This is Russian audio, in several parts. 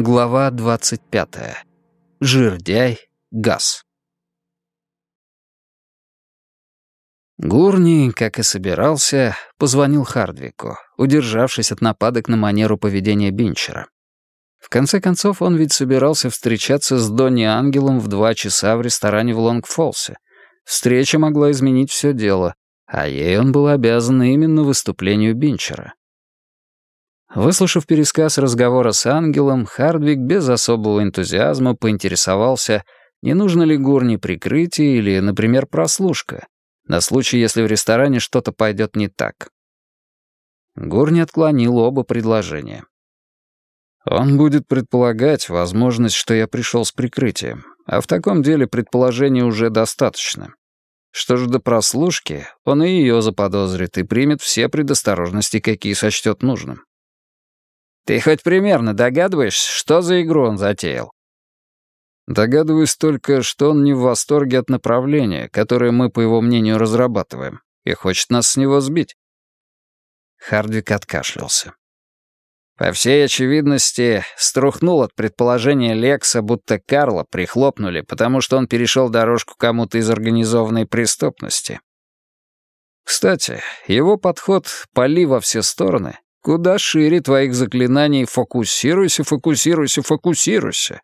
Глава 25. Жирдяй, газ. Гурни, как и собирался, позвонил Хардвику, удержавшись от нападок на манеру поведения Бинчера. В конце концов, он ведь собирался встречаться с Донни Ангелом в два часа в ресторане в Лонгфолсе. Встреча могла изменить все дело, а ей он был обязан именно выступлению Бинчера. Выслушав пересказ разговора с ангелом, Хардвик без особого энтузиазма поинтересовался, не нужно ли Гурни прикрытие или, например, прослушка, на случай, если в ресторане что-то пойдет не так. Гурни отклонил оба предложения. Он будет предполагать возможность, что я пришел с прикрытием, а в таком деле предположения уже достаточно. Что же до прослушки, он и ее заподозрит и примет все предосторожности, какие сочтет нужным. Ты хоть примерно догадываешься, что за игру он затеял? Догадываюсь только, что он не в восторге от направления, которое мы, по его мнению, разрабатываем, и хочет нас с него сбить. Хардвик откашлялся. По всей очевидности, струхнул от предположения Лекса, будто Карла прихлопнули, потому что он перешел дорожку кому-то из организованной преступности. Кстати, его подход «пали во все стороны» Куда шире твоих заклинаний «фокусируйся, фокусируйся, фокусируйся».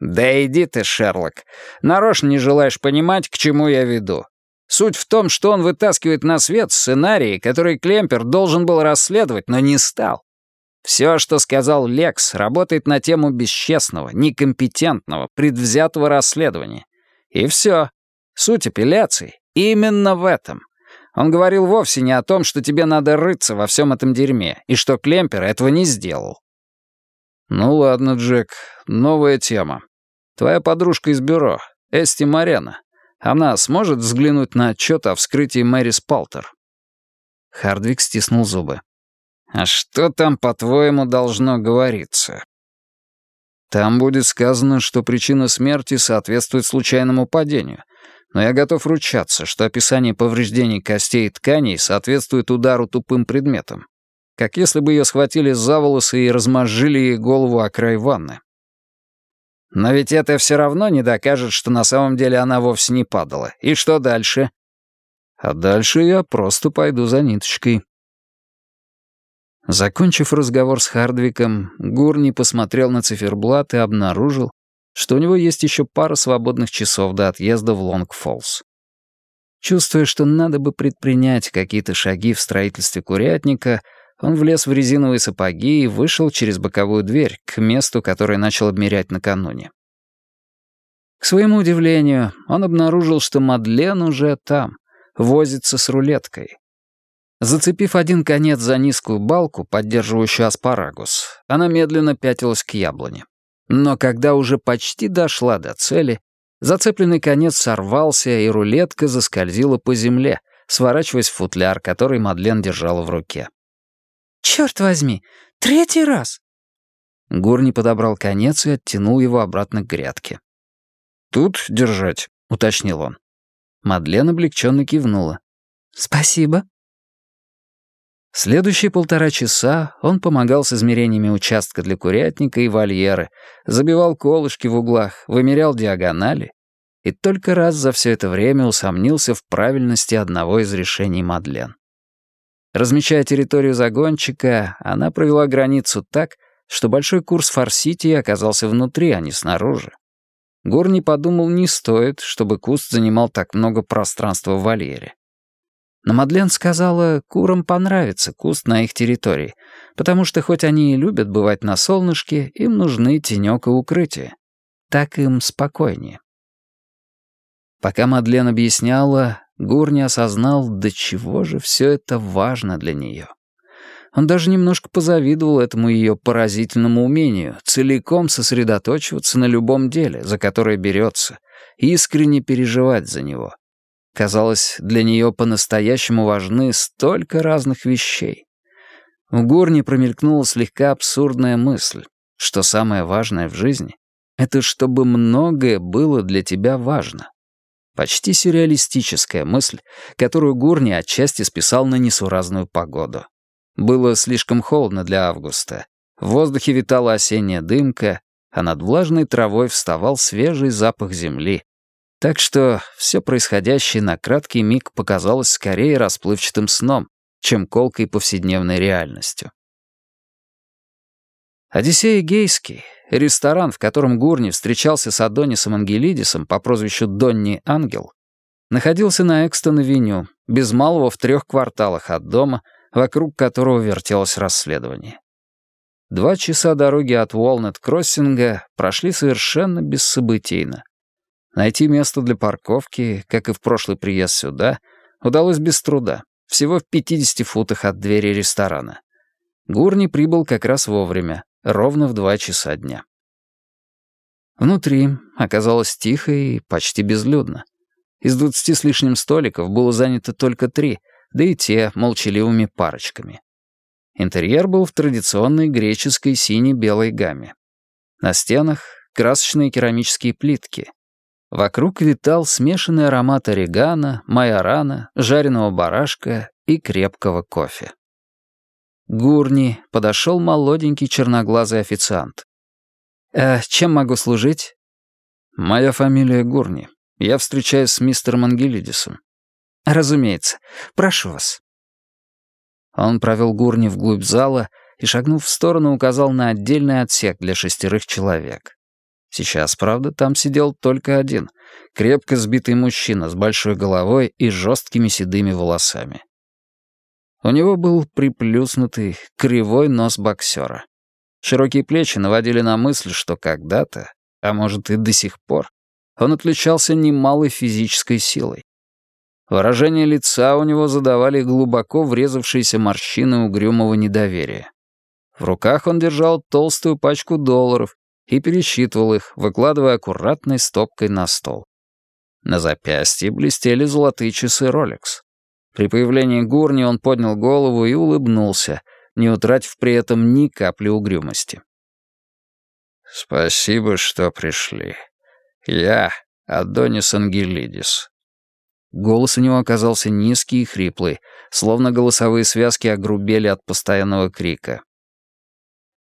Да иди ты, Шерлок. Нарочно не желаешь понимать, к чему я веду. Суть в том, что он вытаскивает на свет сценарии, которые Клемпер должен был расследовать, но не стал. Все, что сказал Лекс, работает на тему бесчестного, некомпетентного, предвзятого расследования. И все. Суть апелляции именно в этом. Он говорил вовсе не о том, что тебе надо рыться во всем этом дерьме, и что Клемпер этого не сделал. «Ну ладно, Джек, новая тема. Твоя подружка из бюро, Эсти Марена, она сможет взглянуть на отчет о вскрытии Мэри Спалтер?» Хардвик стиснул зубы. «А что там, по-твоему, должно говориться?» «Там будет сказано, что причина смерти соответствует случайному падению, но я готов ручаться, что описание повреждений костей и тканей соответствует удару тупым предметом, как если бы ее схватили за волосы и размозжили ей голову о край ванны. Но ведь это все равно не докажет, что на самом деле она вовсе не падала. И что дальше? А дальше я просто пойду за ниточкой. Закончив разговор с Хардвиком, Гурни посмотрел на циферблат и обнаружил, что у него есть еще пара свободных часов до отъезда в Лонг-Фоллс. Чувствуя, что надо бы предпринять какие-то шаги в строительстве курятника, он влез в резиновые сапоги и вышел через боковую дверь к месту, которое начал обмерять накануне. К своему удивлению, он обнаружил, что Мадлен уже там, возится с рулеткой. Зацепив один конец за низкую балку, поддерживающую аспарагус, она медленно пятилась к яблоне. Но когда уже почти дошла до цели, зацепленный конец сорвался, и рулетка заскользила по земле, сворачиваясь в футляр, который Мадлен держала в руке. «Черт возьми! Третий раз!» Гурни подобрал конец и оттянул его обратно к грядке. «Тут держать», — уточнил он. Мадлен облегченно кивнула. «Спасибо». Следующие полтора часа он помогал с измерениями участка для курятника и вольеры, забивал колышки в углах, вымерял диагонали и только раз за все это время усомнился в правильности одного из решений Мадлен. Размечая территорию загончика, она провела границу так, что большой курс Форсити оказался внутри, а не снаружи. Горни подумал, не стоит, чтобы куст занимал так много пространства в вольере. Но Мадлен сказала, курам понравится куст на их территории, потому что хоть они и любят бывать на солнышке, им нужны тенёк и укрытие. Так им спокойнее. Пока Мадлен объясняла, Гур не осознал, до чего же все это важно для нее. Он даже немножко позавидовал этому ее поразительному умению целиком сосредоточиваться на любом деле, за которое берется, и искренне переживать за него. Казалось, для нее по-настоящему важны столько разных вещей. В Горне промелькнула слегка абсурдная мысль, что самое важное в жизни — это чтобы многое было для тебя важно. Почти сюрреалистическая мысль, которую Гурни отчасти списал на несуразную погоду. Было слишком холодно для августа. В воздухе витала осенняя дымка, а над влажной травой вставал свежий запах земли. Так что все происходящее на краткий миг показалось скорее расплывчатым сном, чем колкой повседневной реальностью. Одиссей Гейский, ресторан, в котором Гурни встречался с Адонисом Ангелидисом по прозвищу Донни Ангел, находился на Экстон-авеню, без малого в трех кварталах от дома, вокруг которого вертелось расследование. Два часа дороги от Уолнет-Кроссинга прошли совершенно бессобытийно. Найти место для парковки, как и в прошлый приезд сюда, удалось без труда, всего в 50 футах от двери ресторана. Гурни прибыл как раз вовремя, ровно в два часа дня. Внутри оказалось тихо и почти безлюдно. Из двадцати с лишним столиков было занято только три, да и те молчаливыми парочками. Интерьер был в традиционной греческой сине-белой гамме. На стенах — красочные керамические плитки. Вокруг витал смешанный аромат орегано, майорана, жареного барашка и крепкого кофе. Гурни подошел молоденький черноглазый официант. «Э, «Чем могу служить?» «Моя фамилия Гурни. Я встречаюсь с мистером Ангелидисом». «Разумеется. Прошу вас». Он провел Гурни вглубь зала и, шагнув в сторону, указал на отдельный отсек для шестерых человек. Сейчас, правда, там сидел только один, крепко сбитый мужчина с большой головой и жесткими седыми волосами. У него был приплюснутый, кривой нос боксера. Широкие плечи наводили на мысль, что когда-то, а может и до сих пор, он отличался немалой физической силой. Выражение лица у него задавали глубоко врезавшиеся морщины угрюмого недоверия. В руках он держал толстую пачку долларов и пересчитывал их, выкладывая аккуратной стопкой на стол. На запястье блестели золотые часы Rolex. При появлении Гурни он поднял голову и улыбнулся, не утратив при этом ни капли угрюмости. «Спасибо, что пришли. Я Адонис Ангелидис. Голос у него оказался низкий и хриплый, словно голосовые связки огрубели от постоянного крика.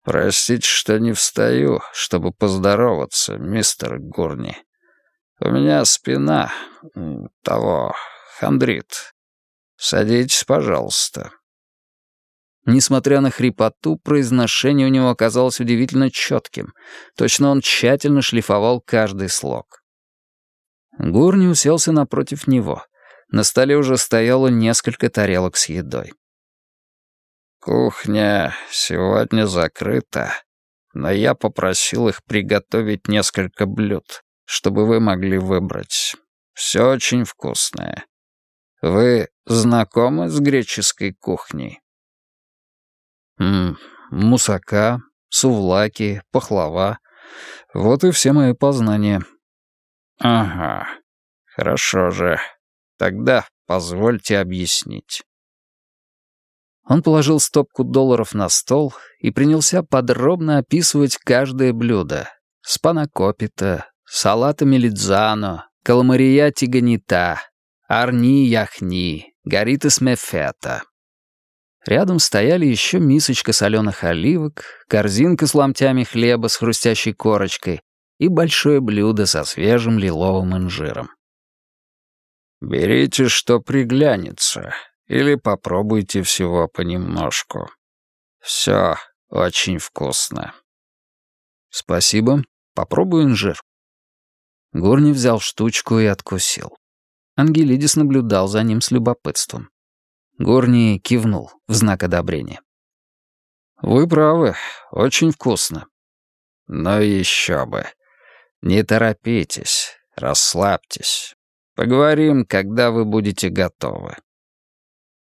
«Простите, что не встаю, чтобы поздороваться, мистер Гурни. У меня спина... того... хандрит. Садитесь, пожалуйста». Несмотря на хрипоту, произношение у него оказалось удивительно четким. Точно он тщательно шлифовал каждый слог. Гурни уселся напротив него. На столе уже стояло несколько тарелок с едой. «Кухня сегодня закрыта, но я попросил их приготовить несколько блюд, чтобы вы могли выбрать. Все очень вкусное. Вы знакомы с греческой кухней?» М -м, «Мусака, сувлаки, пахлава. Вот и все мои познания», «Ага, хорошо же. Тогда позвольте объяснить». Он положил стопку долларов на стол и принялся подробно описывать каждое блюдо. Спанакопита, салата мелидзано, каламария тиганита, арни яхни, горитес мефета. Рядом стояли еще мисочка соленых оливок, корзинка с ломтями хлеба с хрустящей корочкой, и большое блюдо со свежим лиловым инжиром. «Берите, что приглянется, или попробуйте всего понемножку. Все очень вкусно». «Спасибо. Попробую инжир». Горни взял штучку и откусил. Ангелидис наблюдал за ним с любопытством. Горни кивнул в знак одобрения. «Вы правы, очень вкусно». «Но еще бы. Не торопитесь, расслабьтесь. Поговорим, когда вы будете готовы.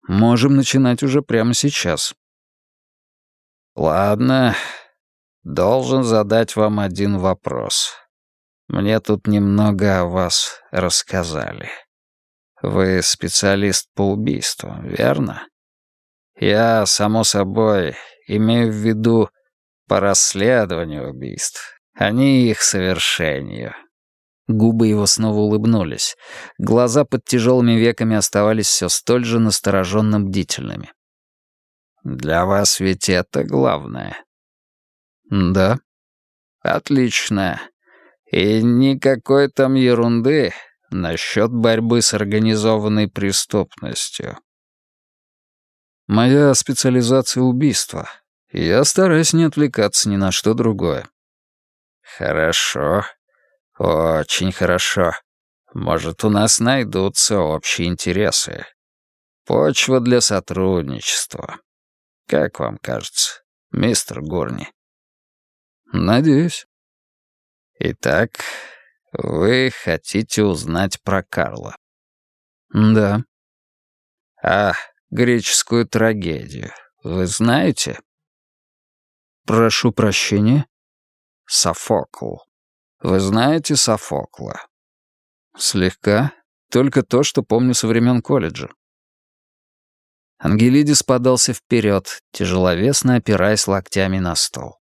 Можем начинать уже прямо сейчас. Ладно, должен задать вам один вопрос. Мне тут немного о вас рассказали. Вы специалист по убийству, верно? Я, само собой, имею в виду по расследованию убийств а не их совершению». Губы его снова улыбнулись. Глаза под тяжелыми веками оставались все столь же настороженно бдительными. «Для вас ведь это главное. Да. Отлично. И никакой там ерунды насчет борьбы с организованной преступностью. Моя специализация — убийство. Я стараюсь не отвлекаться ни на что другое. Хорошо. Очень хорошо. Может, у нас найдутся общие интересы. Почва для сотрудничества. Как вам кажется, мистер Горни? Надеюсь. Итак, вы хотите узнать про Карла? Да. А греческую трагедию вы знаете? Прошу прощения. Софокл. Вы знаете Софокла? Слегка. Только то, что помню со времен колледжа. Ангелидис подался вперед, тяжеловесно опираясь локтями на стол.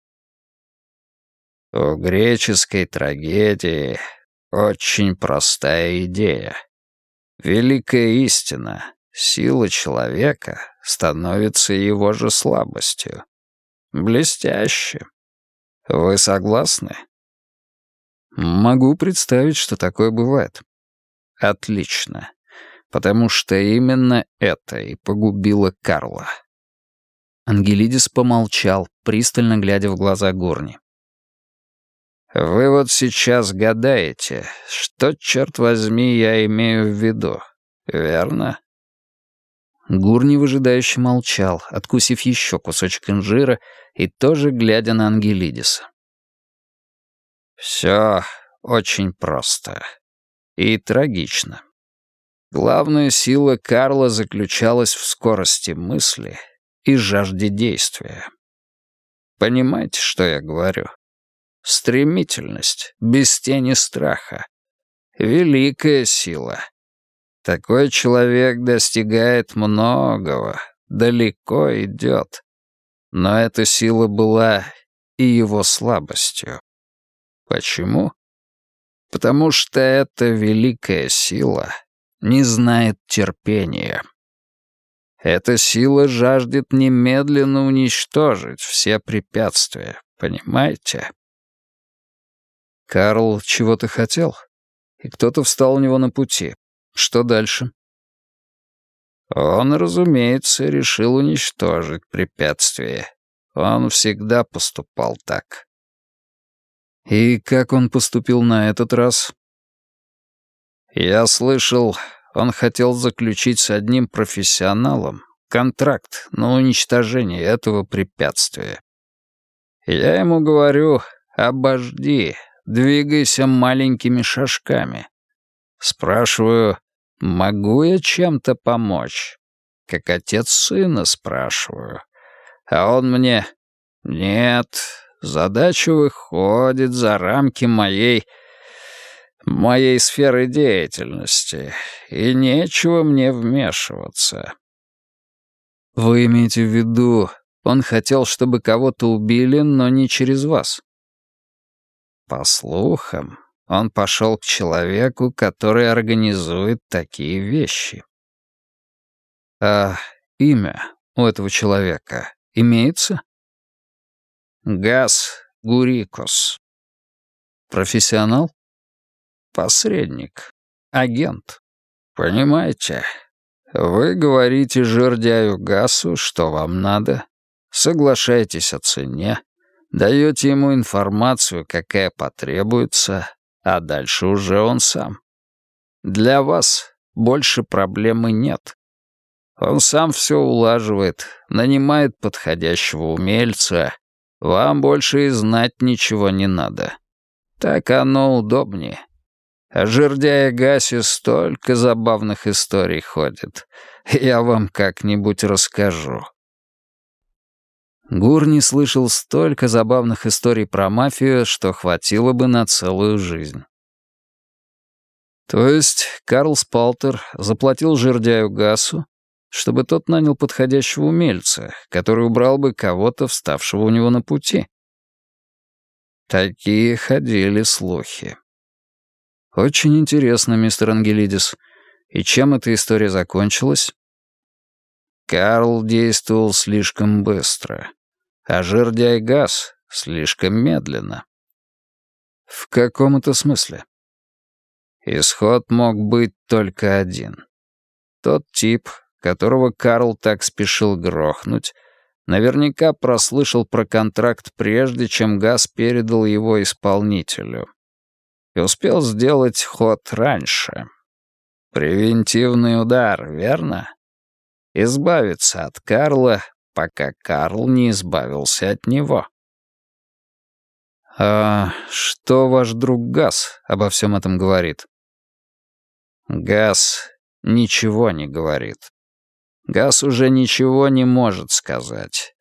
У греческой трагедии очень простая идея. Великая истина, сила человека становится его же слабостью. Блестяще. Вы согласны? Могу представить, что такое бывает. Отлично. Потому что именно это и погубило Карла. Ангелидис помолчал, пристально глядя в глаза Горни. «Вы вот сейчас гадаете, что, черт возьми, я имею в виду, верно?» Гурни выжидающе молчал, откусив еще кусочек инжира и тоже глядя на Ангелидиса. «Все очень просто. И трагично. Главная сила Карла заключалась в скорости мысли и жажде действия. Понимаете, что я говорю? Стремительность, без тени страха. Великая сила. Такой человек достигает многого, далеко идет. Но эта сила была и его слабостью. Почему? Потому что эта великая сила не знает терпения. Эта сила жаждет немедленно уничтожить все препятствия, понимаете? Карл чего-то хотел, и кто-то встал у него на пути. Что дальше? Он, разумеется, решил уничтожить препятствие. Он всегда поступал так. И как он поступил на этот раз? Я слышал, он хотел заключить с одним профессионалом контракт на уничтожение этого препятствия. Я ему говорю, обожди, двигайся маленькими шажками. Спрашиваю, могу я чем-то помочь? Как отец сына спрашиваю. А он мне, нет, задача выходит за рамки моей... моей сферы деятельности, и нечего мне вмешиваться. Вы имеете в виду, он хотел, чтобы кого-то убили, но не через вас? По слухам, он пошел к человеку, который организует такие вещи. А имя у этого человека имеется? Газ Гурикос. Профессионал? Посредник. Агент. Понимаете? Вы говорите жердяю Гасу, что вам надо, соглашаетесь о цене, даете ему информацию, какая потребуется, а дальше уже он сам. Для вас больше проблемы нет. Он сам все улаживает, нанимает подходящего умельца, вам больше и знать ничего не надо. Так оно удобнее. О жердяе Гасе столько забавных историй ходит. Я вам как-нибудь расскажу. Гур не слышал столько забавных историй про мафию, что хватило бы на целую жизнь. То есть Карл Спалтер заплатил жердяю Гасу, чтобы тот нанял подходящего умельца, который убрал бы кого-то, вставшего у него на пути. Такие ходили слухи. Очень интересно, мистер Ангелидис. И чем эта история закончилась? Карл действовал слишком быстро, а жердяй Газ слишком медленно. В каком это смысле? Исход мог быть только один. Тот тип, которого Карл так спешил грохнуть, наверняка прослышал про контракт прежде, чем Газ передал его исполнителю. И успел сделать ход раньше. Превентивный удар, верно? Избавиться от Карла, пока Карл не избавился от него. «А что ваш друг Газ обо всем этом говорит?» «Газ ничего не говорит. Газ уже ничего не может сказать.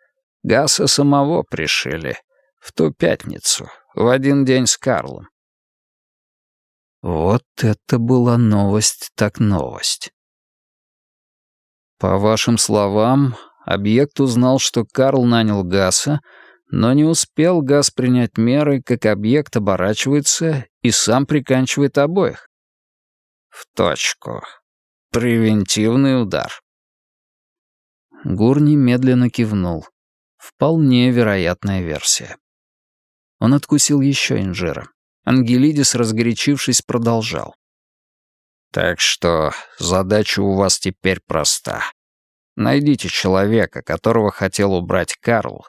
Гаса самого пришили. В ту пятницу, в один день с Карлом. Вот это была новость так новость. По вашим словам, объект узнал, что Карл нанял Гаса, но не успел Гас принять меры, как объект оборачивается и сам приканчивает обоих. В точку. Превентивный удар. Гурни медленно кивнул. Вполне вероятная версия. Он откусил еще инжира. Ангелидис, разгорячившись, продолжал. «Так что задача у вас теперь проста. Найдите человека, которого хотел убрать Карл.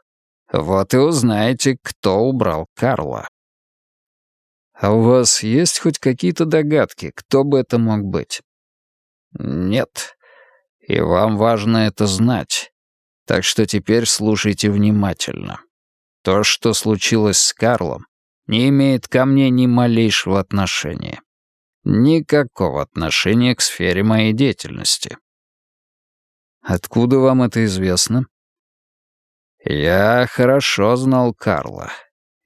Вот и узнаете, кто убрал Карла». «А у вас есть хоть какие-то догадки, кто бы это мог быть?» «Нет. И вам важно это знать. Так что теперь слушайте внимательно. То, что случилось с Карлом, не имеет ко мне ни малейшего отношения. Никакого отношения к сфере моей деятельности. Откуда вам это известно? Я хорошо знал Карла.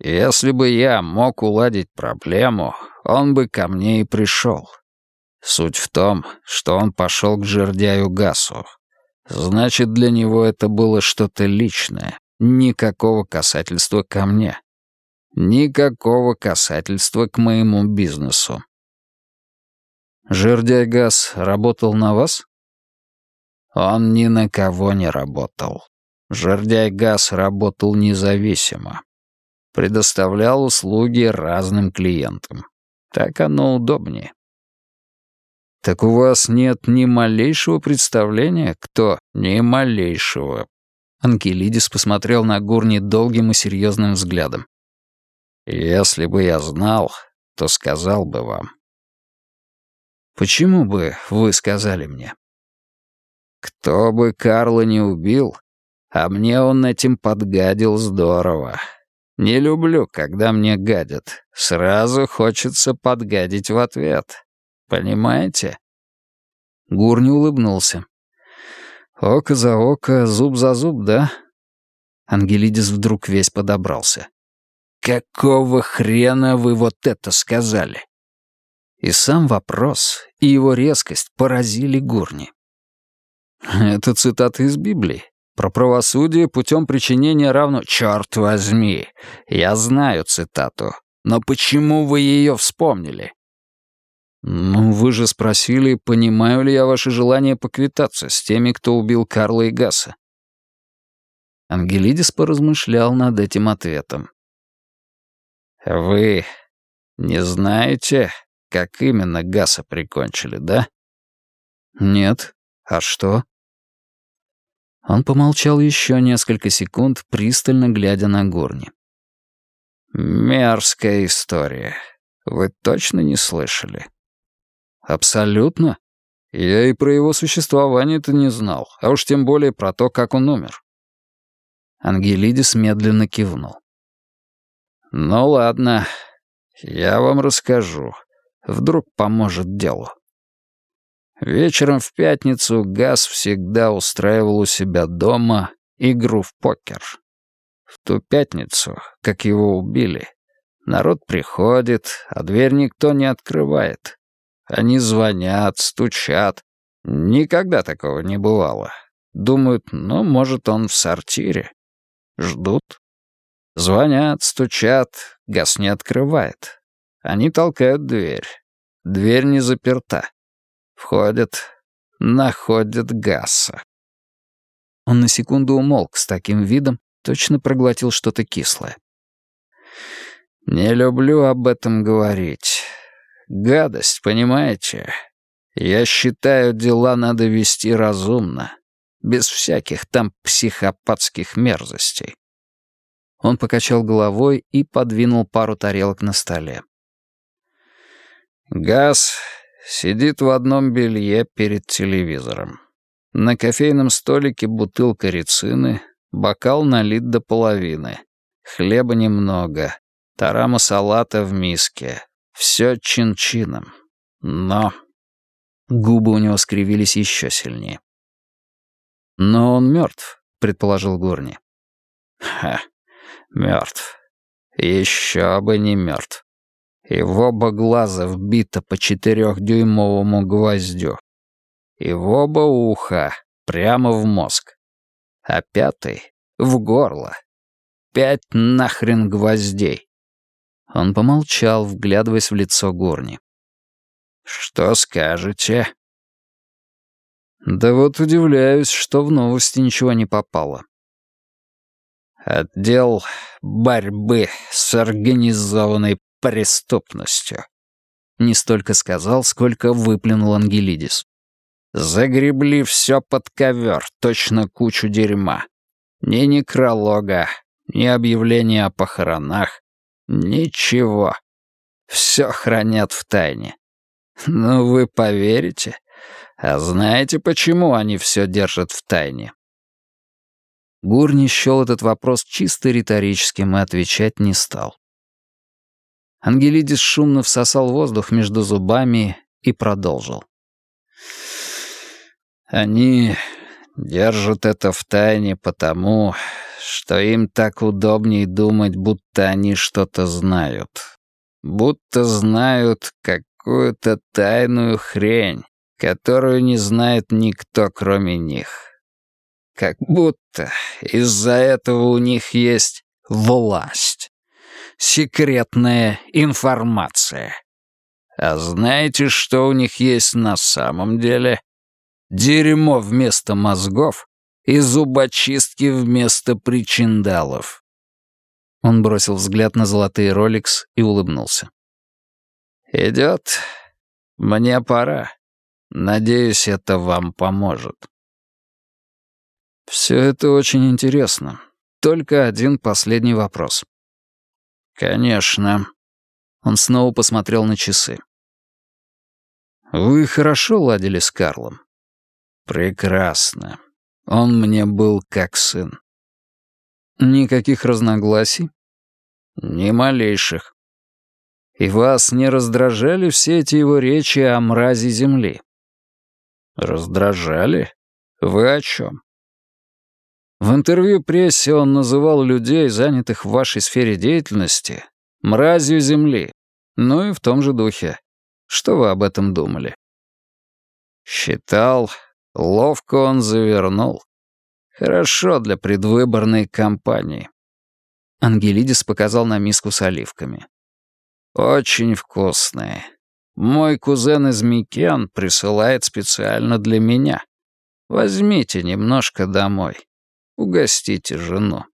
Если бы я мог уладить проблему, он бы ко мне и пришел. Суть в том, что он пошел к жердяю Гасу. Значит, для него это было что-то личное, никакого касательства ко мне. Никакого касательства к моему бизнесу. Жердяй Гас работал на вас? Он ни на кого не работал. Жердяй Гас работал независимо. Предоставлял услуги разным клиентам. Так оно удобнее. «Так у вас нет ни малейшего представления, кто?» «Ни малейшего». Анкелидис посмотрел на Гурни долгим и серьезным взглядом. «Если бы я знал, то сказал бы вам». «Почему бы вы сказали мне?» «Кто бы Карла не убил, а мне он этим подгадил здорово. Не люблю, когда мне гадят. Сразу хочется подгадить в ответ. Понимаете?» Гурни улыбнулся. «Око за око, зуб за зуб, да?» Ангелидис вдруг весь подобрался. «Какого хрена вы вот это сказали?» И сам вопрос, и его резкость поразили Гурни. Это цитата из Библии. Про правосудие путем причинения равно... Черт возьми, я знаю цитату. Но почему вы ее вспомнили? «Ну, вы же спросили, понимаю ли я ваше желание поквитаться с теми, кто убил Карла и Гаса?» Ангелидис поразмышлял над этим ответом. «Вы не знаете, как именно Гаса прикончили, да?» «Нет. А что?» Он помолчал еще несколько секунд, пристально глядя на Горни. «Мерзкая история. Вы точно не слышали?» Абсолютно. Я и про его существование-то не знал, а уж тем более про то, как он умер. Ангелидис медленно кивнул. «Ну ладно, я вам расскажу. Вдруг поможет делу». Вечером в пятницу Газ всегда устраивал у себя дома игру в покер. В ту пятницу, как его убили, народ приходит, а дверь никто не открывает. Они звонят, стучат. Никогда такого не бывало. Думают, ну, может, он в сортире. Ждут. Звонят, стучат, газ не открывает. Они толкают дверь. Дверь не заперта. Входят, находят Гасса. Он на секунду умолк с таким видом, точно проглотил что-то кислое. Не люблю об этом говорить. Гадость, понимаете? Я считаю, дела надо вести разумно, без всяких там психопатских мерзостей. Он покачал головой и подвинул пару тарелок на столе. Газ сидит в одном белье перед телевизором. На кофейном столике бутылка рецины, бокал налит до половины. Хлеба немного, тарама салата в миске. Все чин-чином. Но... Губы у него скривились еще сильнее. «Но он мертв», — предположил Горни. «Ха, мертв. Еще бы не мертв. И в оба глаза вбито по четырехдюймовому гвоздю. И в оба уха, прямо в мозг. А пятый — в горло. Пять нахрен гвоздей. Он помолчал, вглядываясь в лицо Горни. «Что скажете?» «Да вот удивляюсь, что в новости ничего не попало. Отдел борьбы с организованной преступностью. Не столько сказал, сколько выплюнул Ангелидис. Загребли все под ковер, точно кучу дерьма. Ни некролога, ни объявления о похоронах, ничего. Все хранят в тайне. Ну, вы поверите? А знаете, почему они все держат в тайне? Гурни счел этот вопрос чисто риторическим и отвечать не стал. Ангелидис шумно всосал воздух между зубами и продолжил. «Они держат это в тайне потому, что им так удобнее думать, будто они что-то знают. Будто знают какую-то тайную хрень, которую не знает никто, кроме них. Как будто из-за этого у них есть власть. Секретная информация. А знаете, что у них есть на самом деле? Дерьмо вместо мозгов и зубочистки вместо причиндалов. Он бросил взгляд на золотые роликс и улыбнулся. «Идет. Мне пора. Надеюсь, это вам поможет». «Все это очень интересно. Только один последний вопрос». «Конечно». Он снова посмотрел на часы. «Вы хорошо ладили с Карлом?» «Прекрасно. Он мне был как сын». «Никаких разногласий?» «Ни малейших». «И вас не раздражали все эти его речи о мразе земли?» «Раздражали? Вы о чем?» В интервью прессе он называл людей, занятых в вашей сфере деятельности, мразью земли. Ну и в том же духе. Что вы об этом думали? Считал, ловко он завернул. Хорошо для предвыборной кампании. Ангелидис показал на миску с оливками. Очень вкусные. Мой кузен из Микен присылает специально для меня. Возьмите немножко домой. Угостите жену.